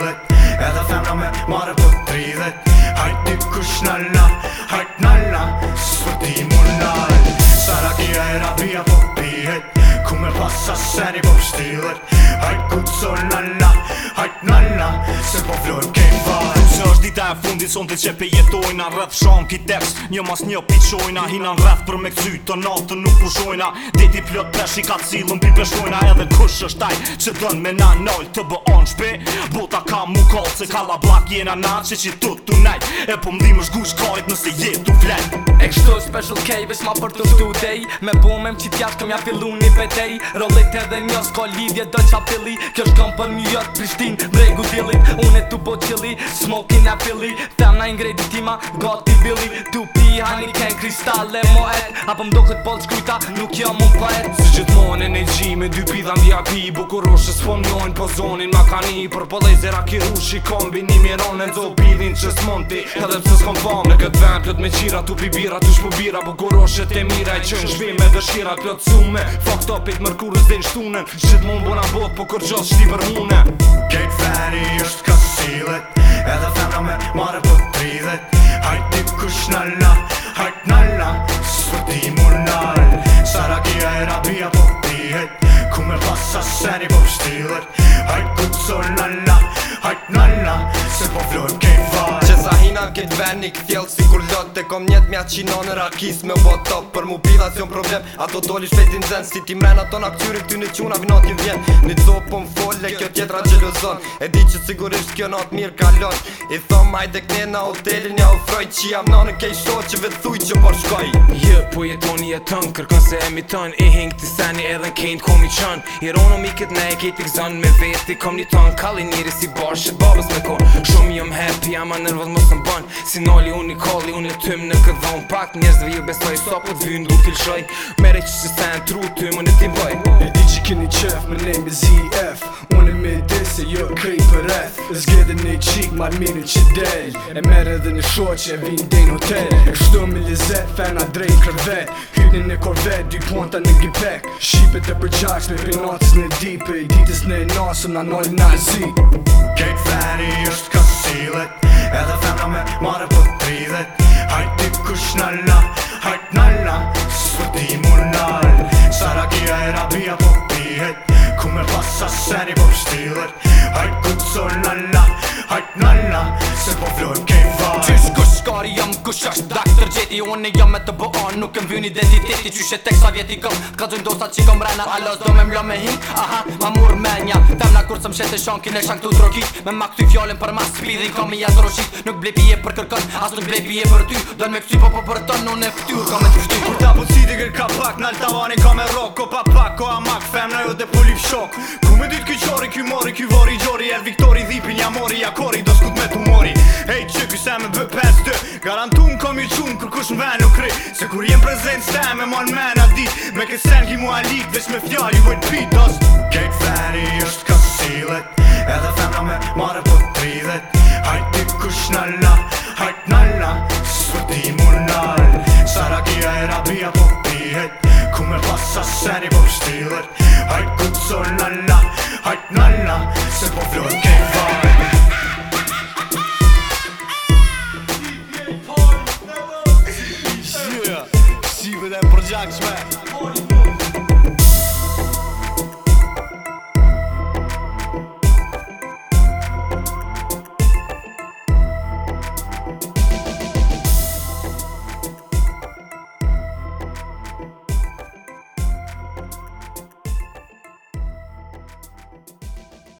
dridhet Edhe femra me mare për po dridhet Hajt një kush nalla, hajt nalla Së ti mu nalë Sara kia e rabia për po pihet Ku me pasa seri po për stilet Hajt kuco nalla, hajt nalla Se po flojmë kejmë Vita e fundi sonte që pe jetojna Rëth shonë ki teps, një mas një pishojna hinan në rëth për me këzy të natë nuk pushojna Deti plët pesh i ka cilën pi peshojna Edhe kush është taj që dën me na nalë të bë onë shpe Bota ka mu kallë se ka la blak jena na që që tu të nejt E po mdim është gush kajt nëse jetë flet E kështu special K vesh ma për të stu Me bomem që t'jash këm ja fillu një petej Rollet edhe një s'ko lidhje dë qapili Kjo është këm për Prishtin, Dregu dilit, Unë e t'u po qili, smoking e hili Tem na got goti billi Tu pi hani ken kristalle e et Apo mdo këtë bolë qkujta, nuk jam mund poet Si gjithmon e në me dy pidha mbja pi Bukuroshës po njojnë po zonin ma kani Për po lejzera ki rushi kombi Ni miron në nëzo pidhin që s'monti Edhe pse s'kom fam Në këtë vend plët me qira, tu pi bira, tu shpu bira Bukuroshët e mira i qënë shvi me dëshira Plët sume, fuck topit mërkurës dhe në shtunën Gjithmon bona bot, po kërgjot shti për mune Kejt veri është C'est ce pauvre nga këtë veni këthjel Si kur lot të kom njët mja qino në rakis me u top Për mu pitha si jo problem Ato doli shpetin zen Si ti mrena ton aktyri ty në quna vinotin vjen Një copë po më folle kjo tjetra gjelozon E di që sigurisht kjo not mirë kalon I thom hajde kne na hotelin ja ofroj Qi jam non ke kej shto që vëthuj po shkoj Jë yeah, po jetoni e tën Kërkon se e mi tën I hing të sani edhe në kejnë komi qën I rono mi kët ne e kejt Me veti komi ton tën Kali njëri si bashkët babës me kon Shumë jëm happy jam a nervoz më së bën Si noli unë i koli unë i tëmë në këtë dhonë pak Njerëzve ju besoj so po të vynë du të lëshoj Mere që që se në tru të më në tim boj E di që kini qef me name is ef Unë e me dhe se jo krej për eth E zgjede në qik ma mirë që del E mere dhe në sho që e vinë dhe në hotel E kështu me lizet fena drejnë kër vet Hytni në kër dy ponta në gipek Shqipet e përqax me pinotës në dipe I ditës në e nasëm na noli nazi Kek fari jo Ari jam kush është Dr. Jetty Unë jam me të bëon Nuk e mbyn identiteti Qyshe tek sa vjeti kom Ka dzojnë dosa që kom rena Alos do me mlo me hin Aha, ma mur me nja Temna kur sëm shete shon Kine shang të drogit Me ma këty fjallin për mas Spidin kom i as roshit Nuk blej e për kërkon As nuk blej e për ty Dojnë me kësy po po për ton Unë e ftyr kom me të shty Kur ta punë si digër ka pak Nal tavani kom e rock Ko pa pak, ko amak Femna jo dhe polip shok Ku me dit kyqori, ky mori, ky vori, gjori El Viktori, dhipin, jamori, jakori Do skut me të mori Ej, që ky se me Garantum kom i qumë kër kush më venu kri Se kur jem prezent s'te me mon men a dit Me këtë sen ki mu a lik veç me fjall ju vojt pit os Kejt feri është ka silet Edhe femna me mare po t'pridhet Hajt ti kush nalla Hajt nalla Së ti mu nal Sarakia e rabia po pihet Ku me pasa sen po pështilet Hajt ku co nalla Hajt nalla Se po flot kejt judgment.